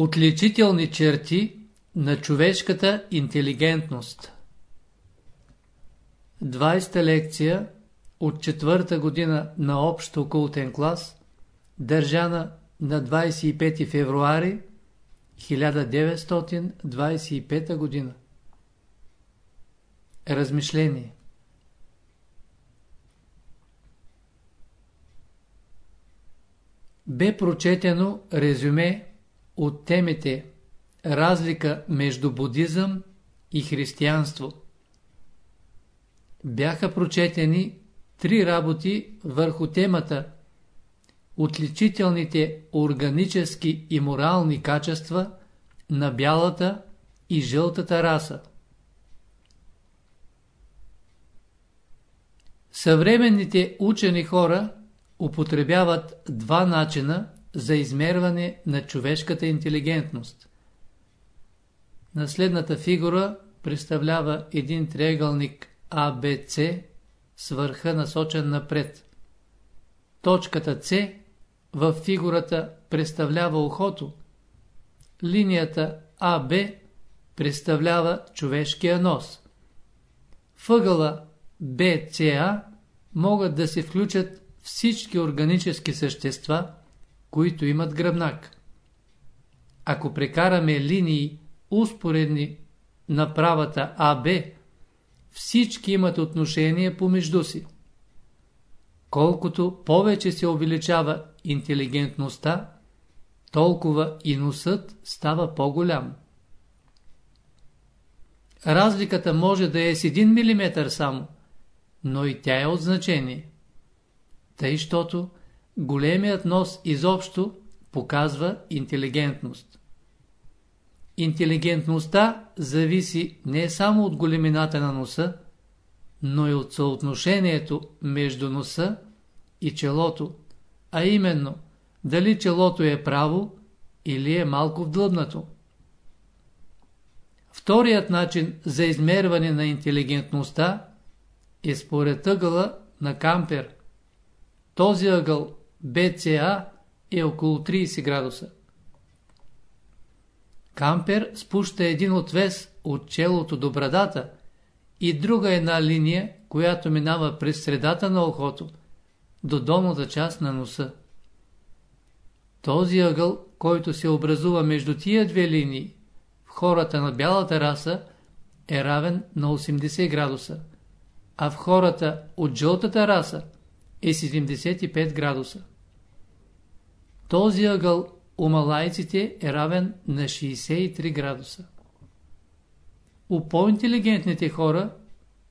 Отличителни черти на човешката интелигентност 20-та лекция от четвърта година на общо окултен клас, държана на 25 февруари 1925 година. Размишление Бе прочетено резюме от темите Разлика между будизъм и християнство. Бяха прочетени три работи върху темата Отличителните органически и морални качества на бялата и жълтата раса. Съвременните учени хора употребяват два начина за измерване на човешката интелигентност. Наследната фигура представлява един триъгълник ABC с върха насочен напред. Точката C в фигурата представлява ухото. Линията АБ представлява човешкия нос. Въгъла BCA могат да се включат всички органически същества, които имат гръбнак. Ако прекараме линии успоредни на правата АБ, всички имат отношение помежду си. Колкото повече се увеличава интелигентността, толкова и носът става по-голям. Разликата може да е с 1 мм само, но и тя е от значение. Тъй, щото големият нос изобщо показва интелигентност. Интелигентността зависи не само от големината на носа, но и от съотношението между носа и челото, а именно дали челото е право или е малко вдлъбнато. Вторият начин за измерване на интелигентността е според ъгъла на Кампер. Този ъгъл BCA е около 30 градуса. Кампер спуща един отвес от челото до брадата и друга една линия, която минава през средата на ухото, до долната част на носа. Този ъгъл, който се образува между тия две линии, в хората на бялата раса, е равен на 80 градуса, а в хората от жълтата раса е 75 градуса. Този ъгъл у малайците е равен на 63 градуса. У по-интелигентните хора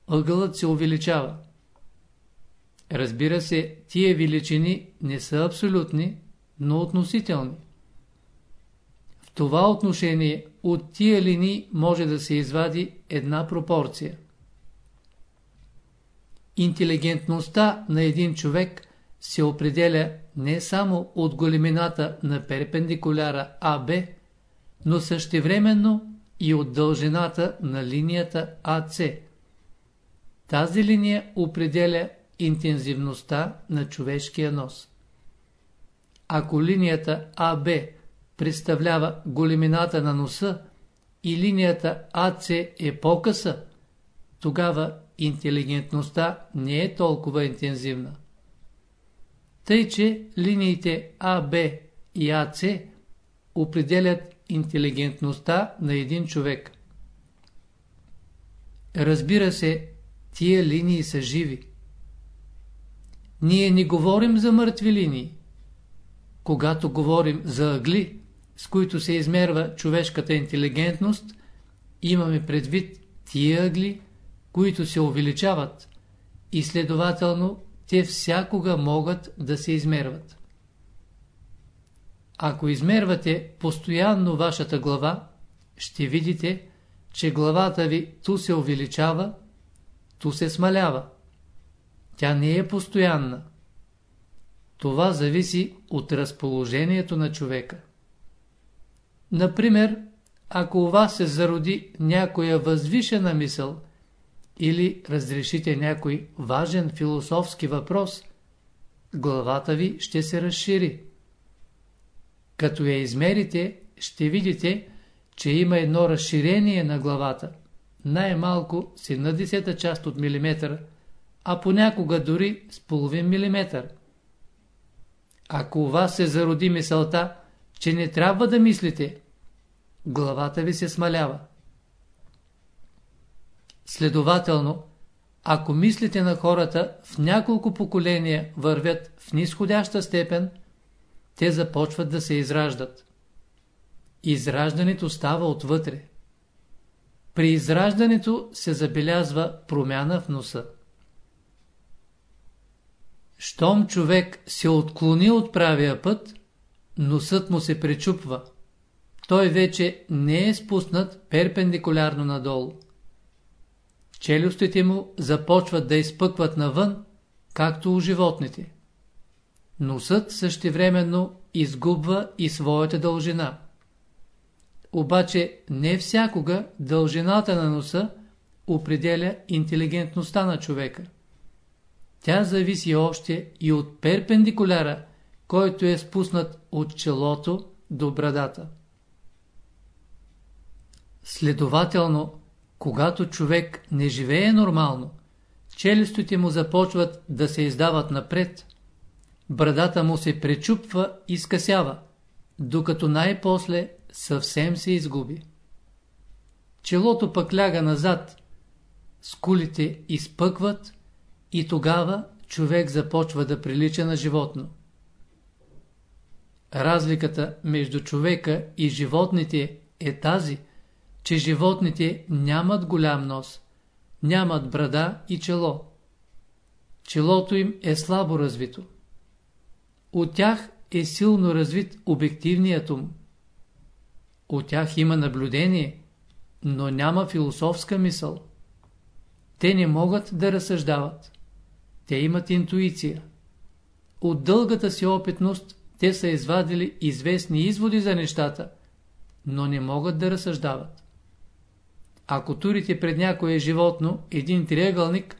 ъгълът се увеличава. Разбира се, тия величини не са абсолютни, но относителни. В това отношение от тия линии може да се извади една пропорция. Интелигентността на един човек се определя не само от големината на перпендикуляра АБ, но същевременно и от дължината на линията АЦ. Тази линия определя интензивността на човешкия нос. Ако линията АБ представлява големината на носа и линията АЦ е по-къса, тогава интелигентността не е толкова интензивна. Тъй, че линиите АБ и АЦ определят интелигентността на един човек. Разбира се, тия линии са живи. Ние не говорим за мъртви линии. Когато говорим за ъгли, с които се измерва човешката интелигентност, имаме предвид тия ъгли, които се увеличават и следователно те всякога могат да се измерват. Ако измервате постоянно вашата глава, ще видите, че главата ви ту се увеличава, ту се смалява. Тя не е постоянна. Това зависи от разположението на човека. Например, ако у вас се зароди някоя възвишена мисъл или разрешите някой важен философски въпрос, главата ви ще се разшири. Като я измерите, ще видите, че има едно разширение на главата, най-малко си на десета част от милиметър, а понякога дори с половин милиметър. Ако у вас се зароди мисълта, че не трябва да мислите, главата ви се смалява. Следователно, ако мислите на хората в няколко поколения вървят в нисходяща степен, те започват да се израждат. Израждането става отвътре. При израждането се забелязва промяна в носа. Щом човек се отклони от правия път, носът му се пречупва. Той вече не е спуснат перпендикулярно надолу. Челюстите му започват да изпъкват навън, както у животните. Носът същевременно изгубва и своята дължина. Обаче не всякога дължината на носа определя интелигентността на човека. Тя зависи още и от перпендикуляра, който е спуснат от челото до брадата. Следователно, когато човек не живее нормално, челюстите му започват да се издават напред, брадата му се пречупва и скъсява, докато най-после съвсем се изгуби. Челото пък ляга назад, скулите изпъкват и тогава човек започва да прилича на животно. Разликата между човека и животните е тази, че животните нямат голям нос, нямат брада и чело. Челото им е слабо развито. От тях е силно развит обективният ум. От тях има наблюдение, но няма философска мисъл. Те не могат да разсъждават. Те имат интуиция. От дългата си опитност те са извадили известни изводи за нещата, но не могат да разсъждават. Ако турите пред някое животно един триъгълник,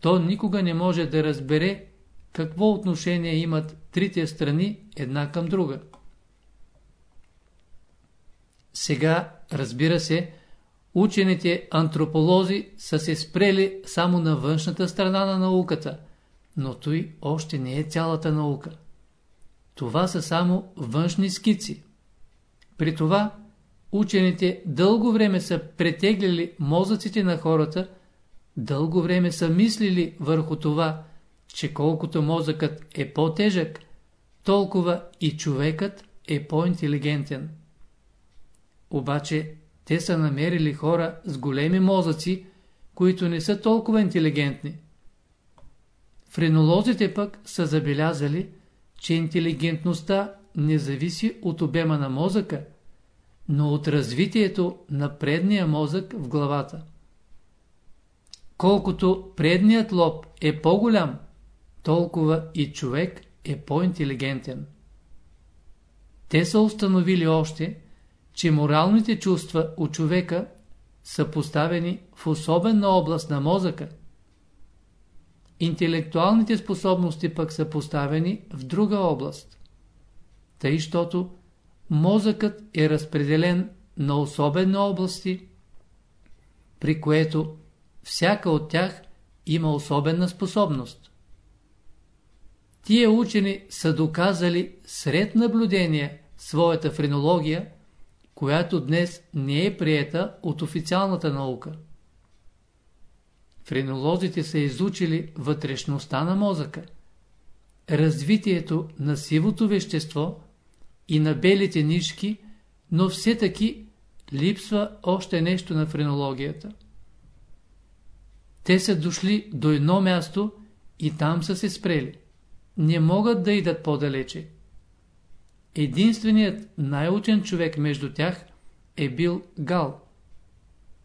то никога не може да разбере какво отношение имат трите страни една към друга. Сега, разбира се, учените антрополози са се спрели само на външната страна на науката, но той още не е цялата наука. Това са само външни скици. При това учените дълго време са претегляли мозъците на хората, дълго време са мислили върху това, че колкото мозъкът е по-тежък, толкова и човекът е по-интелигентен. Обаче те са намерили хора с големи мозъци, които не са толкова интелигентни. Френолозите пък са забелязали, че интелигентността не зависи от обема на мозъка, но от развитието на предния мозък в главата. Колкото предният лоб е по-голям, толкова и човек е по-интелигентен. Те са установили още, че моралните чувства у човека са поставени в особена област на мозъка. Интелектуалните способности пък са поставени в друга област. Тъй, щото мозъкът е разпределен на особени области, при което всяка от тях има особена способност. Тия учени са доказали сред наблюдения своята френология, която днес не е приета от официалната наука. Френолозите са изучили вътрешността на мозъка, развитието на сивото вещество и на белите нишки, но все таки липсва още нещо на френологията. Те са дошли до едно място и там са се спрели. Не могат да идат по-далече. Единственият най-учен човек между тях е бил Гал.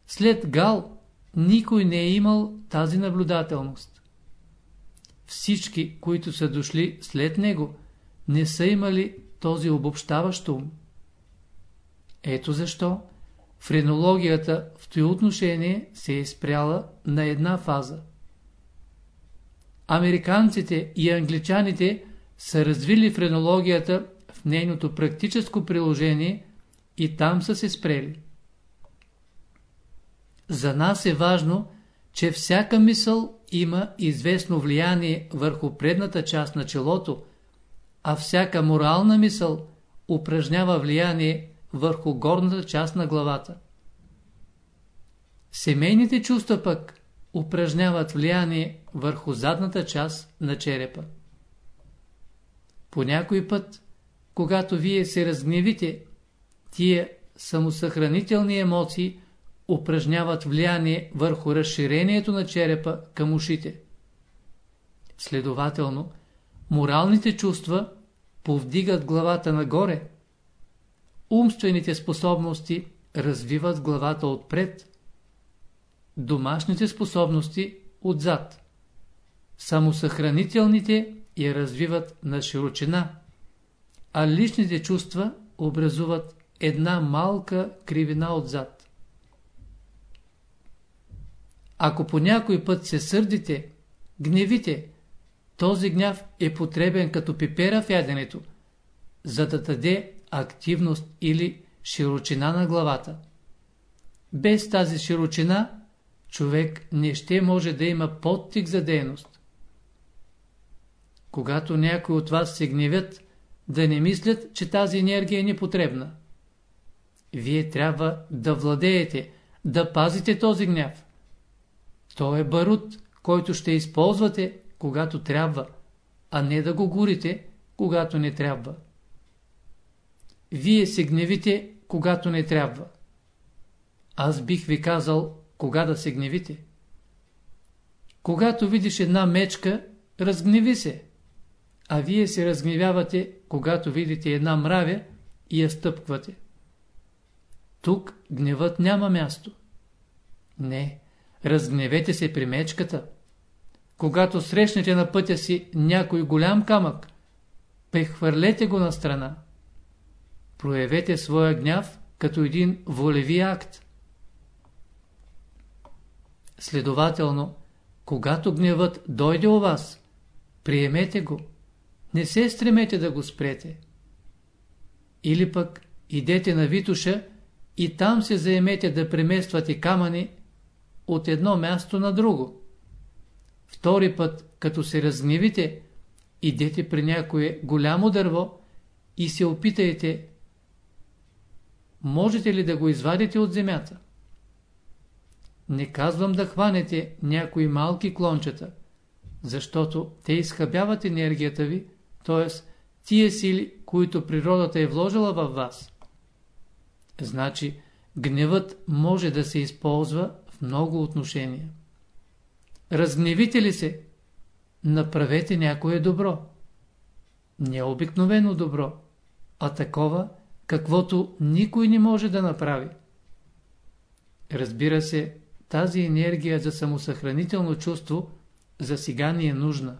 След Гал никой не е имал тази наблюдателност. Всички, които са дошли след него, не са имали този обобщаващ ум. Ето защо френологията в този отношение се е спряла на една фаза. Американците и англичаните са развили френологията в нейното практическо приложение и там са се спрели. За нас е важно, че всяка мисъл има известно влияние върху предната част на челото, а всяка морална мисъл упражнява влияние върху горната част на главата. Семейните чувства пък упражняват влияние върху задната част на черепа. По някой път, когато вие се разгневите, тия самосъхранителни емоции упражняват влияние върху разширението на черепа към ушите. Следователно, моралните чувства повдигат главата нагоре, умствените способности развиват главата отпред, домашните способности отзад, самосъхранителните я развиват на широчина, а личните чувства образуват една малка кривина отзад. Ако по някой път се сърдите, гневите, този гняв е потребен като пипера в яденето, за да даде активност или широчина на главата. Без тази широчина човек не ще може да има подтик за дейност. Когато някой от вас се гневят, да не мислят, че тази енергия е непотребна. Вие трябва да владеете, да пазите този гняв. Той е барут, който ще използвате, когато трябва, а не да го горите, когато не трябва. Вие се гневите, когато не трябва. Аз бих ви казал, кога да се гневите. Когато видиш една мечка, разгневи се. А вие се разгневявате, когато видите една мравя и я стъпквате. Тук гневът няма място. Не, разгневете се при мечката. Когато срещнете на пътя си някой голям камък, прехвърлете го на страна. Проявете своя гняв като един волеви акт. Следователно, когато гневът дойде у вас, приемете го. Не се стремете да го спрете. Или пък идете на Витуша и там се заемете да премествате камъни от едно място на друго. Втори път, като се разгневите, идете при някое голямо дърво и се опитайте, можете ли да го извадите от земята. Не казвам да хванете някои малки клончета, защото те изхъбяват енергията ви, т.е. тия сили, които природата е вложила във вас. Значи, гневът може да се използва в много отношения. Разгневите ли се? Направете някое добро. Не обикновено добро, а такова, каквото никой не може да направи. Разбира се, тази енергия за самосъхранително чувство за сега ни е нужна.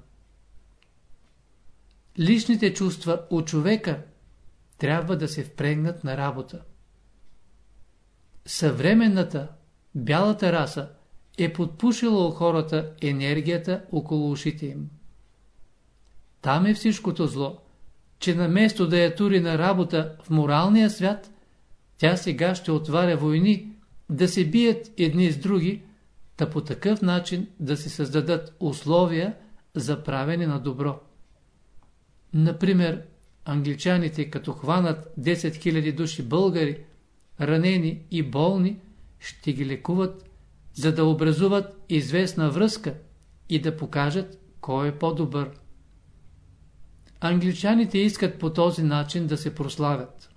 Личните чувства у човека трябва да се впрегнат на работа. Съвременната, бялата раса е подпушила у хората енергията около ушите им. Там е всичкото зло, че наместо да я тури на работа в моралния свят, тя сега ще отваря войни, да се бият едни с други, та по такъв начин да се създадат условия за правене на добро. Например, англичаните като хванат 10 000 души българи, ранени и болни, ще ги лекуват, за да образуват известна връзка и да покажат кой е по-добър. Англичаните искат по този начин да се прославят.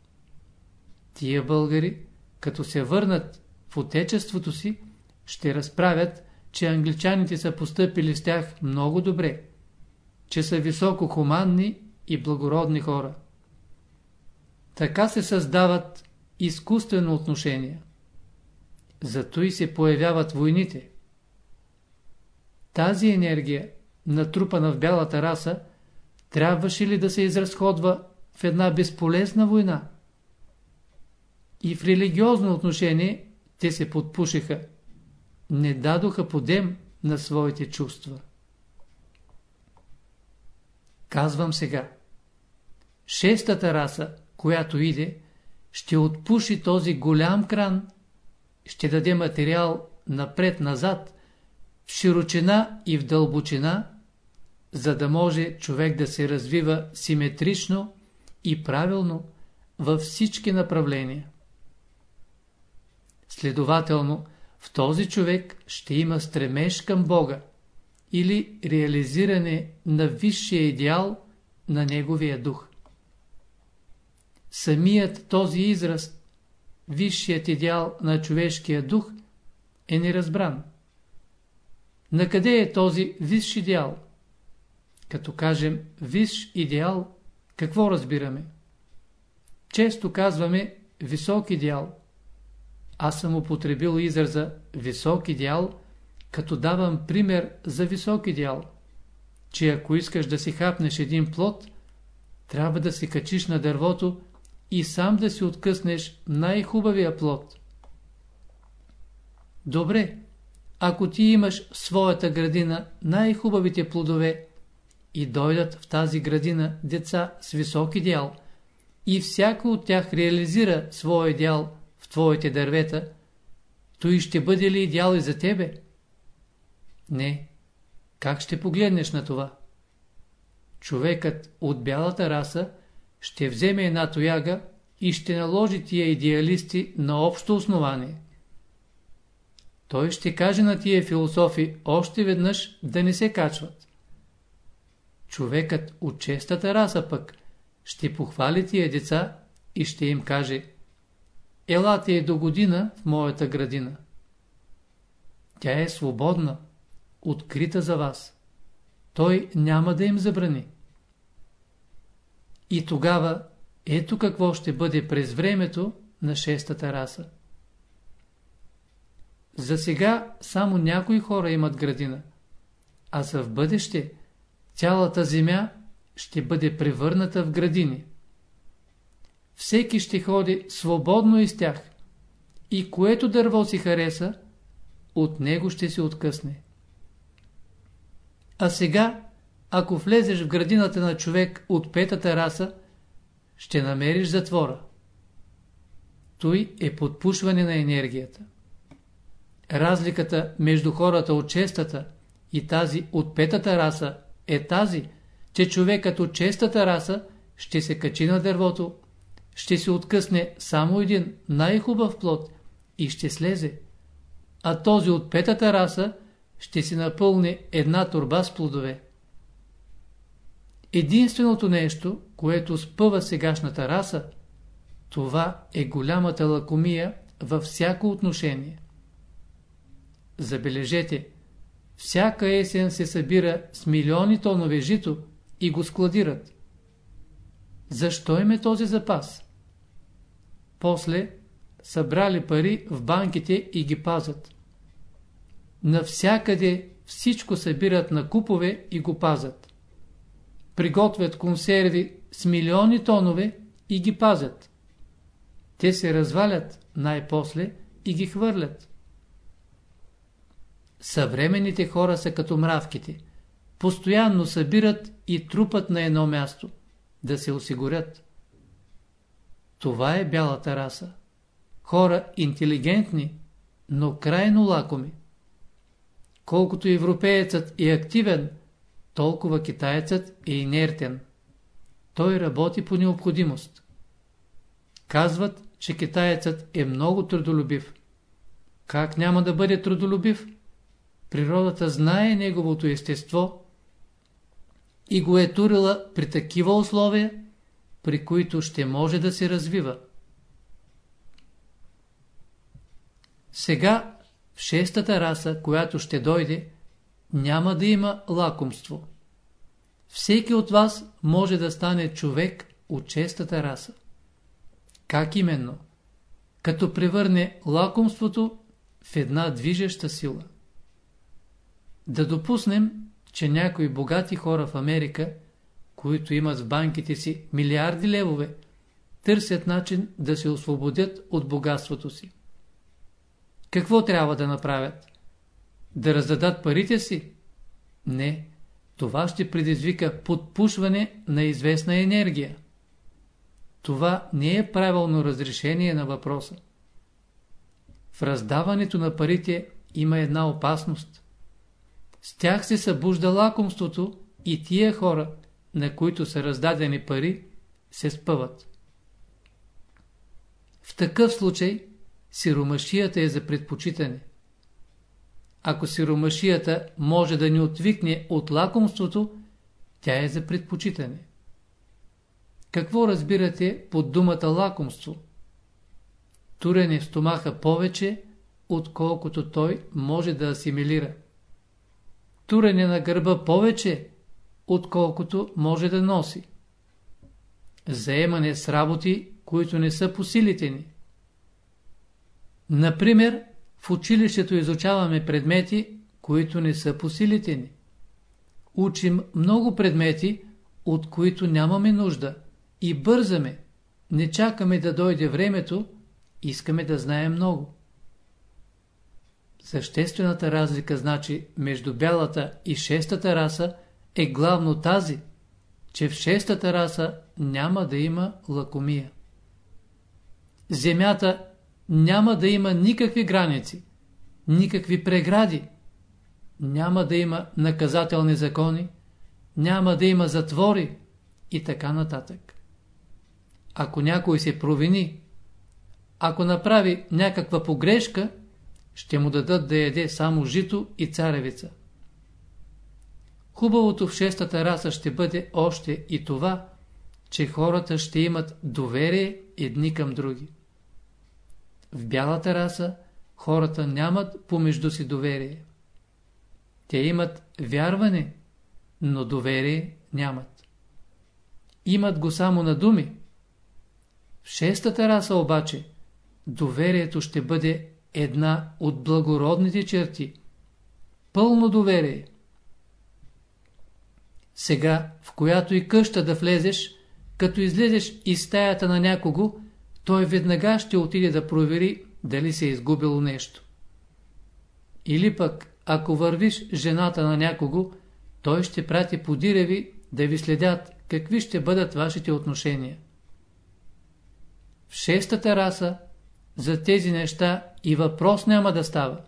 Тия българи, като се върнат в отечеството си, ще разправят, че англичаните са постъпили с тях много добре, че са високо хуманни и благородни хора. Така се създават изкуствено отношения. Зато и се появяват войните. Тази енергия, натрупана в бялата раса, трябваше ли да се изразходва в една безполезна война? И в религиозно отношение те се подпушиха. Не дадоха подем на своите чувства. Казвам сега. Шестата раса, която иде, ще отпуши този голям кран, ще даде материал напред-назад, в широчина и в дълбочина, за да може човек да се развива симетрично и правилно във всички направления. Следователно, в този човек ще има стремеж към Бога или реализиране на висшия идеал на неговия дух. Самият този израз, висшият идеал на човешкия дух, е неразбран. На къде е този висш идеал? Като кажем висш идеал, какво разбираме? Често казваме висок идеал. Аз съм употребил израза висок идеал, като давам пример за висок идеал, че ако искаш да си хапнеш един плод, трябва да се качиш на дървото и сам да си откъснеш най-хубавия плод. Добре, ако ти имаш в своята градина най-хубавите плодове и дойдат в тази градина деца с висок идеал и всяко от тях реализира своя идеал в твоите дървета, той ще бъде ли идеал и за тебе? Не. Как ще погледнеш на това? Човекът от бялата раса ще вземе една тояга и ще наложи тия идеалисти на общо основание. Той ще каже на тия философи още веднъж да не се качват. Човекът от честата раса пък ще похвали тия деца и ще им каже Елате е до година в моята градина. Тя е свободна, открита за вас. Той няма да им забрани. И тогава ето какво ще бъде през времето на шестата раса. За сега само някои хора имат градина, а за в бъдеще цялата земя ще бъде превърната в градини. Всеки ще ходи свободно из тях и което дърво си хареса, от него ще се откъсне. А сега, ако влезеш в градината на човек от петата раса, ще намериш затвора. Той е подпушване на енергията. Разликата между хората от честата и тази от петата раса е тази, че човекът от честата раса ще се качи на дървото, ще се откъсне само един най-хубав плод и ще слезе, а този от петата раса ще си напълни една турба с плодове. Единственото нещо, което спъва сегашната раса, това е голямата лакомия във всяко отношение. Забележете, всяка есен се събира с милиони тонове жито и го складират. Защо им е този запас? После събрали пари в банките и ги пазят. Навсякъде всичко събират на купове и го пазят. Приготвят консерви с милиони тонове и ги пазят. Те се развалят най-после и ги хвърлят. Съвременните хора са като мравките. Постоянно събират и трупат на едно място, да се осигурят. Това е бялата раса. Хора интелигентни, но крайно лакоми. Колкото европеецът е активен, толкова китаецът е инертен. Той работи по необходимост. Казват, че китаецът е много трудолюбив. Как няма да бъде трудолюбив? Природата знае неговото естество и го е турила при такива условия, при които ще може да се развива. Сега в шестата раса, която ще дойде, няма да има лакомство. Всеки от вас може да стане човек от честата раса. Как именно? Като превърне лакомството в една движеща сила. Да допуснем, че някои богати хора в Америка, които имат в банките си милиарди левове, търсят начин да се освободят от богатството си. Какво трябва да направят? Да раздадат парите си? Не. Това ще предизвика подпушване на известна енергия. това не е правилно разрешение на въпроса. В раздаването на парите има една опасност. С тях се събужда лакомството и тия хора, на които са раздадени пари, се спъват. В такъв случай сиромашията е за предпочитане. Ако сиромашията може да ни отвикне от лакомството, тя е за предпочитане. Какво разбирате под думата лакомство? Турене в стомаха повече, отколкото той може да асимилира. Турене на гърба повече, отколкото може да носи. Заемане с работи, които не са по силите ни. Например, в училището изучаваме предмети, които не са по силите ни. Учим много предмети, от които нямаме нужда и бързаме, не чакаме да дойде времето, искаме да знаем много. Съществената разлика значи между бялата и шестата раса е главно тази, че в шестата раса няма да има лакомия. Земята няма да има никакви граници, никакви прегради, няма да има наказателни закони, няма да има затвори и така нататък. Ако някой се провини, ако направи някаква погрешка, ще му дадат да яде само жито и царевица. Хубавото в шестата раса ще бъде още и това, че хората ще имат доверие едни към други. В бялата раса хората нямат помежду си доверие. Те имат вярване, но доверие нямат. Имат го само на думи. В шестата раса обаче доверието ще бъде една от благородните черти. Пълно доверие. Сега, в която и къща да влезеш, като излезеш из стаята на някого, той веднага ще отиде да провери дали се е изгубило нещо. Или пък, ако вървиш жената на някого, той ще прати подиреви да ви следят какви ще бъдат вашите отношения. В шестата раса за тези неща и въпрос няма да става.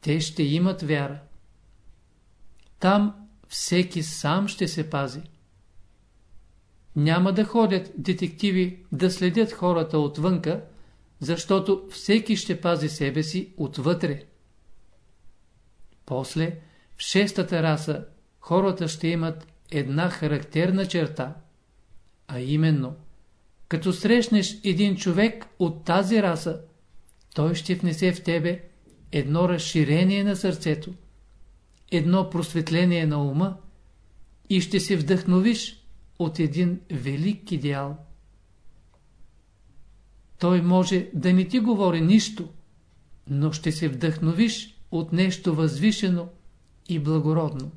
Те ще имат вяра. Там всеки сам ще се пази. Няма да ходят детективи да следят хората отвънка, защото всеки ще пази себе си отвътре. После, в шестата раса, хората ще имат една характерна черта, а именно, като срещнеш един човек от тази раса, той ще внесе в тебе едно разширение на сърцето, едно просветление на ума и ще се вдъхновиш от един велик идеал. Той може да не ти говори нищо, но ще се вдъхновиш от нещо възвишено и благородно.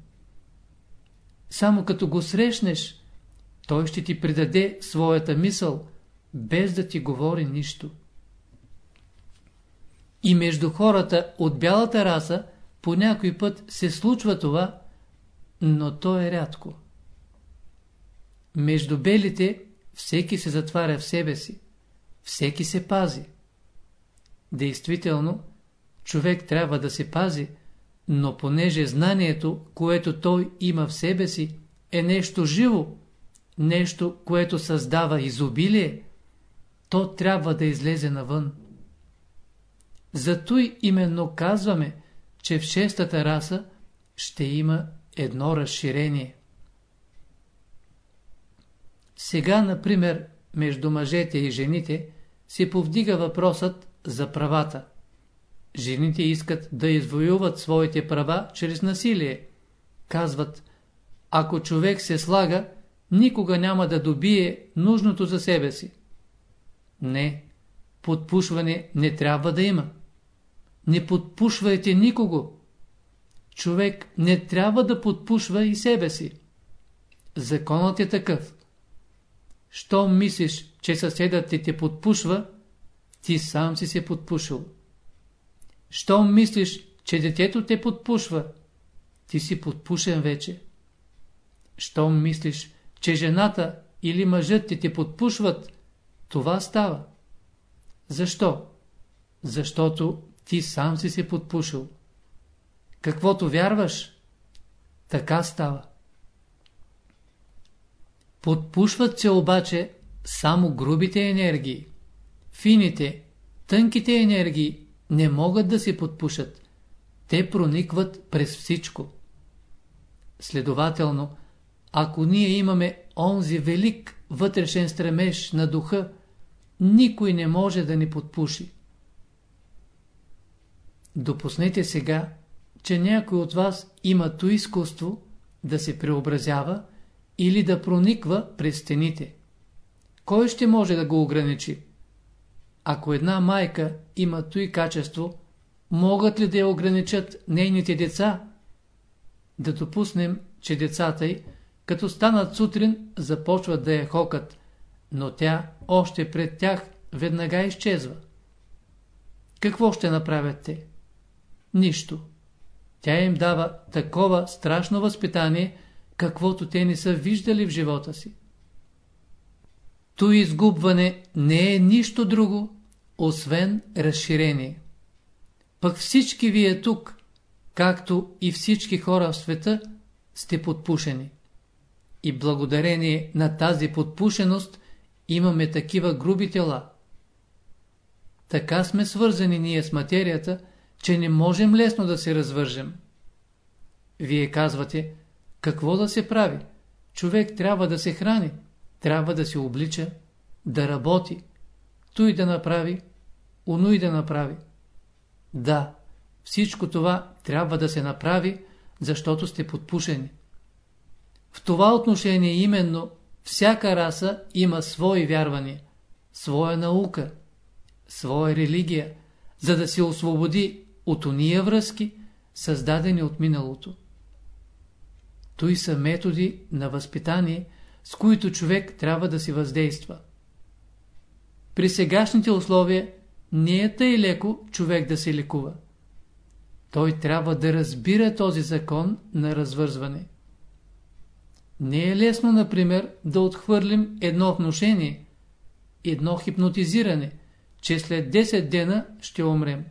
Само като го срещнеш, той ще ти придаде своята мисъл, без да ти говори нищо. И между хората от бялата раса по някой път се случва това, но то е рядко. Между белите всеки се затваря в себе си, всеки се пази. Действително, човек трябва да се пази, но понеже знанието, което той има в себе си, е нещо живо, нещо, което създава изобилие, то трябва да излезе навън. Зато и именно казваме, че в шестата раса ще има едно разширение. Сега, например, между мъжете и жените се повдига въпросът за правата. Жените искат да извоюват своите права чрез насилие. Казват, ако човек се слага, никога няма да добие нужното за себе си. Не, подпушване не трябва да има. Не подпушвайте никого. Човек не трябва да подпушва и себе си. Законът е такъв. Щом мислиш, че съседът ти те подпушва, ти сам си се подпушил. Щом мислиш, че детето те подпушва, ти си подпушен вече. Щом мислиш, че жената или мъжът ти те подпушват, това става. Защо? Защото ти сам си се подпушил. Каквото вярваш, така става. Подпушват се обаче само грубите енергии. Фините, тънките енергии не могат да се подпушат. Те проникват през всичко. Следователно, ако ние имаме онзи велик вътрешен стремеж на духа, никой не може да ни подпуши. Допуснете сега, че някой от вас има то изкуство да се преобразява или да прониква през стените. Кой ще може да го ограничи? Ако една майка има и качество, могат ли да я ограничат нейните деца? Да допуснем, че децата й, като станат сутрин, започват да я хокат, но тя още пред тях веднага изчезва. Какво ще направят те? Нищо. Тя им дава такова страшно възпитание, каквото те не са виждали в живота си. То изгубване не е нищо друго, освен разширение. Пък всички вие тук, както и всички хора в света, сте подпушени. И благодарение на тази подпушеност имаме такива груби тела. Така сме свързани ние с материята, че не можем лесно да се развържем. Вие казвате, какво да се прави? Човек трябва да се храни, трябва да се облича, да работи, той да направи, оно и да направи. Да, всичко това трябва да се направи, защото сте подпушени. В това отношение именно всяка раса има свои вярвания, своя наука, своя религия, за да се освободи от уния връзки, създадени от миналото. Той са методи на възпитание, с които човек трябва да си въздейства. При сегашните условия не е тъй леко човек да се лекува. Той трябва да разбира този закон на развързване. Не е лесно, например, да отхвърлим едно вношение, едно хипнотизиране, че след 10 дена ще умрем.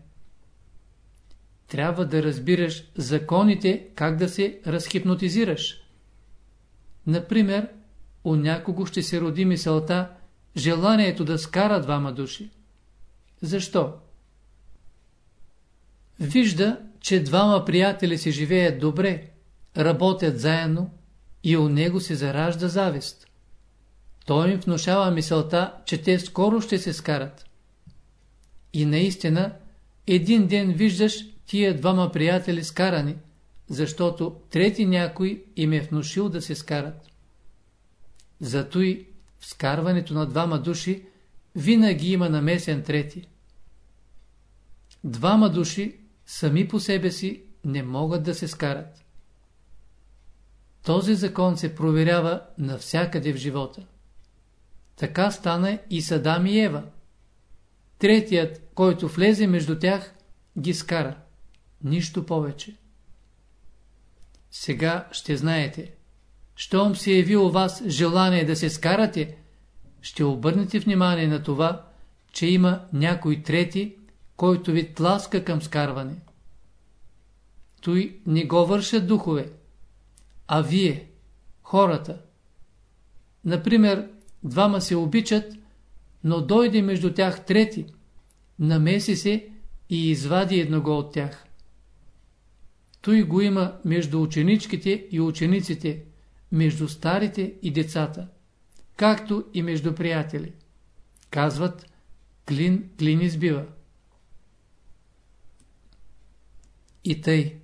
Трябва да разбираш законите как да се разхипнотизираш. Например, у някого ще се роди мисълта, желанието да скара двама души. Защо? Вижда, че двама приятели си живеят добре, работят заедно и у него се заражда завист. Той им внушава мисълта, че те скоро ще се скарат. И наистина, един ден виждаш тия двама приятели скарани, защото трети някой им е внушил да се скарат. Зато и в скарването на двама души винаги има намесен трети. Двама души сами по себе си не могат да се скарат. Този закон се проверява навсякъде в живота. Така стана и с Адам и Ева. Третият, който влезе между тях, ги скара. Нищо повече. Сега ще знаете. Щом се яви у вас желание да се скарате, ще обърнете внимание на това, че има някой трети, който ви тласка към скарване. Той не го вършат духове, а вие, хората. Например, двама се обичат, но дойде между тях трети, намеси се и извади едного от тях. Той го има между ученичките и учениците, между старите и децата, както и между приятели. Казват, клин клин избива. И тъй,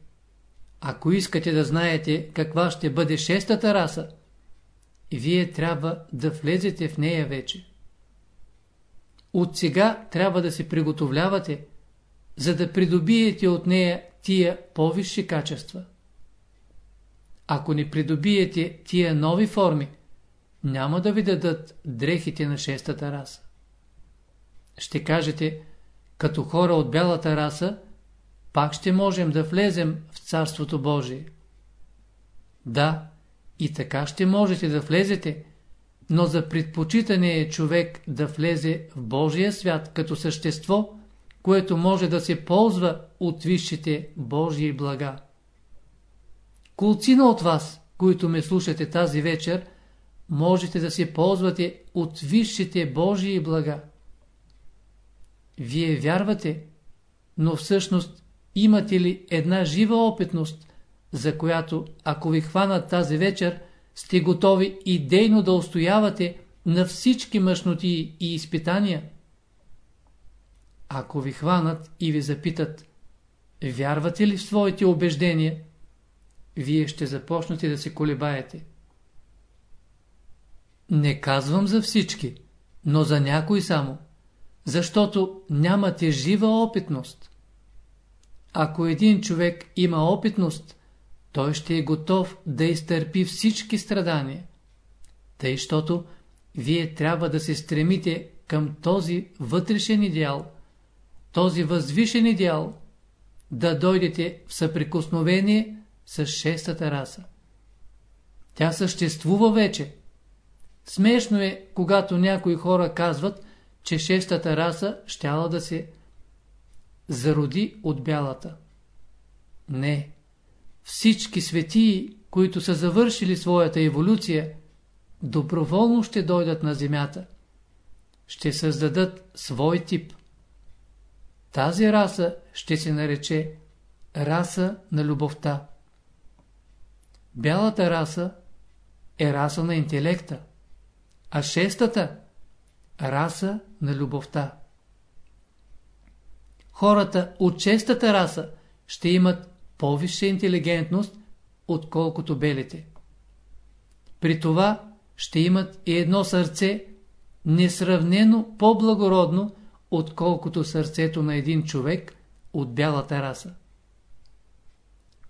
ако искате да знаете каква ще бъде шестата раса, вие трябва да влезете в нея вече. От сега трябва да се приготовлявате, за да придобиете от нея тия по-висши качества. Ако не придобиете тия нови форми, няма да ви дадат дрехите на шестата раса. Ще кажете, като хора от бялата раса, пак ще можем да влезем в Царството Божие. Да, и така ще можете да влезете, но за предпочитане е човек да влезе в Божия свят като същество, което може да се ползва от висшите Божии блага. Колцина от вас, които ме слушате тази вечер, можете да се ползвате от висшите Божии блага. Вие вярвате, но всъщност имате ли една жива опитност, за която, ако ви хванат тази вечер, сте готови идейно да устоявате на всички мъжноти и изпитания? Ако ви хванат и ви запитат, вярвате ли в своите убеждения, вие ще започнете да се колебаете. Не казвам за всички, но за някой само, защото нямате жива опитност. Ако един човек има опитност, той ще е готов да изтърпи всички страдания. Тъй, щото вие трябва да се стремите към този вътрешен идеал, този възвишен идеал, да дойдете в съприкосновение с шестата раса. Тя съществува вече. Смешно е, когато някои хора казват, че шестата раса щяла да се зароди от бялата. Не. Всички светии, които са завършили своята еволюция, доброволно ще дойдат на земята. Ще създадат свой тип. Тази раса ще се нарече раса на любовта. Бялата раса е раса на интелекта, а шестата – раса на любовта. Хората от шестата раса ще имат по-висша интелигентност, отколкото белите. При това ще имат и едно сърце, несравнено по-благородно, отколкото сърцето на един човек от бялата раса.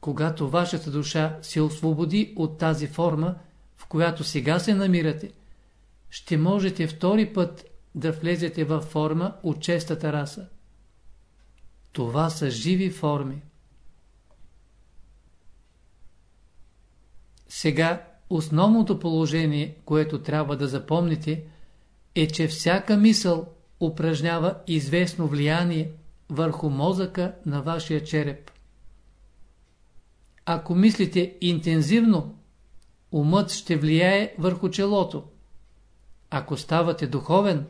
Когато вашата душа се освободи от тази форма, в която сега се намирате, ще можете втори път да влезете във форма от честата раса. Това са живи форми. Сега основното положение, което трябва да запомните, е, че всяка мисъл упражнява известно влияние върху мозъка на вашия череп. Ако мислите интензивно, умът ще влияе върху челото. Ако ставате духовен,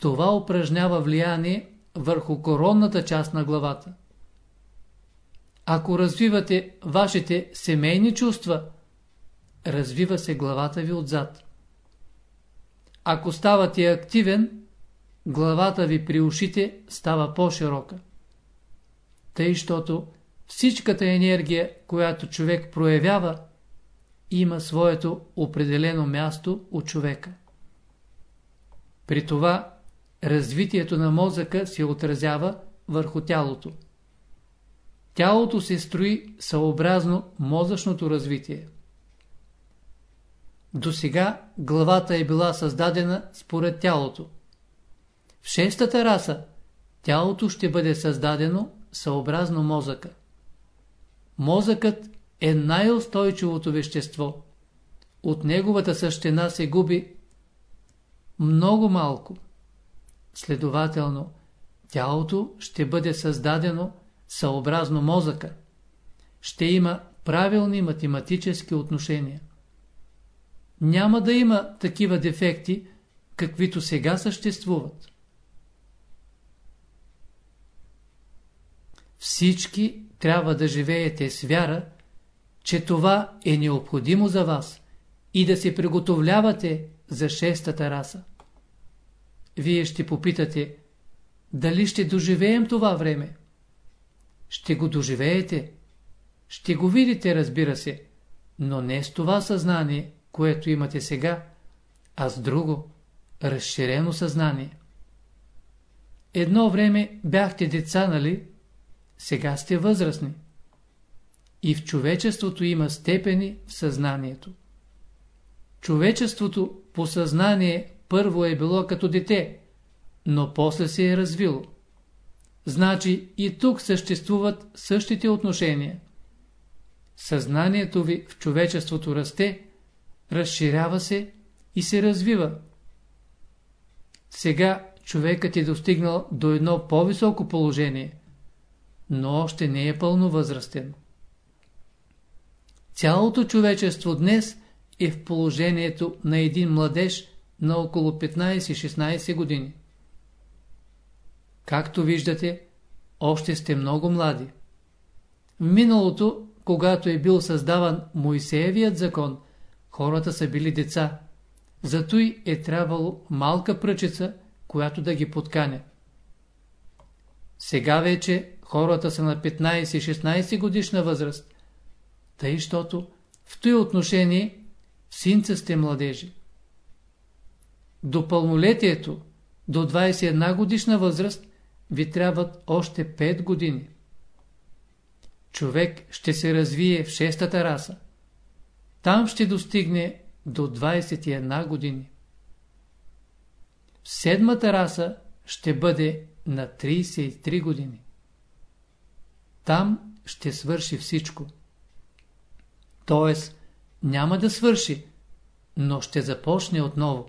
това упражнява влияние върху коронната част на главата. Ако развивате вашите семейни чувства, развива се главата ви отзад. Ако ставате активен, главата ви при ушите става по-широка. Тъй, щото всичката енергия, която човек проявява, има своето определено място от човека. При това развитието на мозъка се отразява върху тялото. Тялото се строи съобразно мозъчното развитие. До сега главата е била създадена според тялото. В шестата раса тялото ще бъде създадено съобразно мозъка. Мозъкът е най-устойчивото вещество. От неговата същина се губи много малко. Следователно, тялото ще бъде създадено съобразно мозъка. Ще има правилни математически отношения. Няма да има такива дефекти, каквито сега съществуват. Всички трябва да живеете с вяра, че това е необходимо за вас и да се приготовлявате за шестата раса. Вие ще попитате, дали ще доживеем това време? Ще го доживеете. Ще го видите, разбира се, но не с това съзнание, което имате сега, а с друго, разширено съзнание. Едно време бяхте деца, нали? Сега сте възрастни. И в човечеството има степени в съзнанието. Човечеството по съзнание първо е било като дете, но после се е развило. Значи и тук съществуват същите отношения. Съзнанието ви в човечеството расте, разширява се и се развива. Сега човекът е достигнал до едно по-високо положение, но още не е пълно възрастен. Цялото човечество днес е в положението на един младеж на около 15-16 години. Както виждате, още сте много млади. В миналото, когато е бил създаван Моисеевият закон, хората са били деца. Зато и е трябвало малка пръчица, която да ги подканя. Сега вече хората са на 15-16 годишна възраст. Тъй, щото в този отношение синца сте младежи. До пълнолетието, до 21 годишна възраст, ви трябват още 5 години. Човек ще се развие в шестата раса. Там ще достигне до 21 години. В седмата раса ще бъде на 33 години. Там ще свърши всичко. Тоест, няма да свърши, но ще започне отново.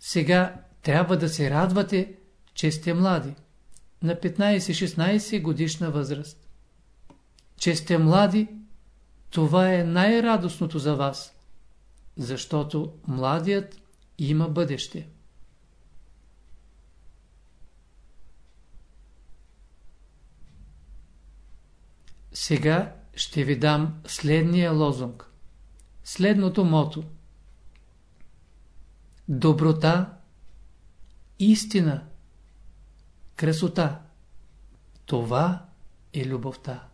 Сега трябва да се радвате, че сте млади, на 15-16 годишна възраст. Че сте млади, това е най-радостното за вас, защото младият има бъдеще. Сега ще ви дам следния лозунг. Следното мото. Доброта, истина, красота. Това е любовта.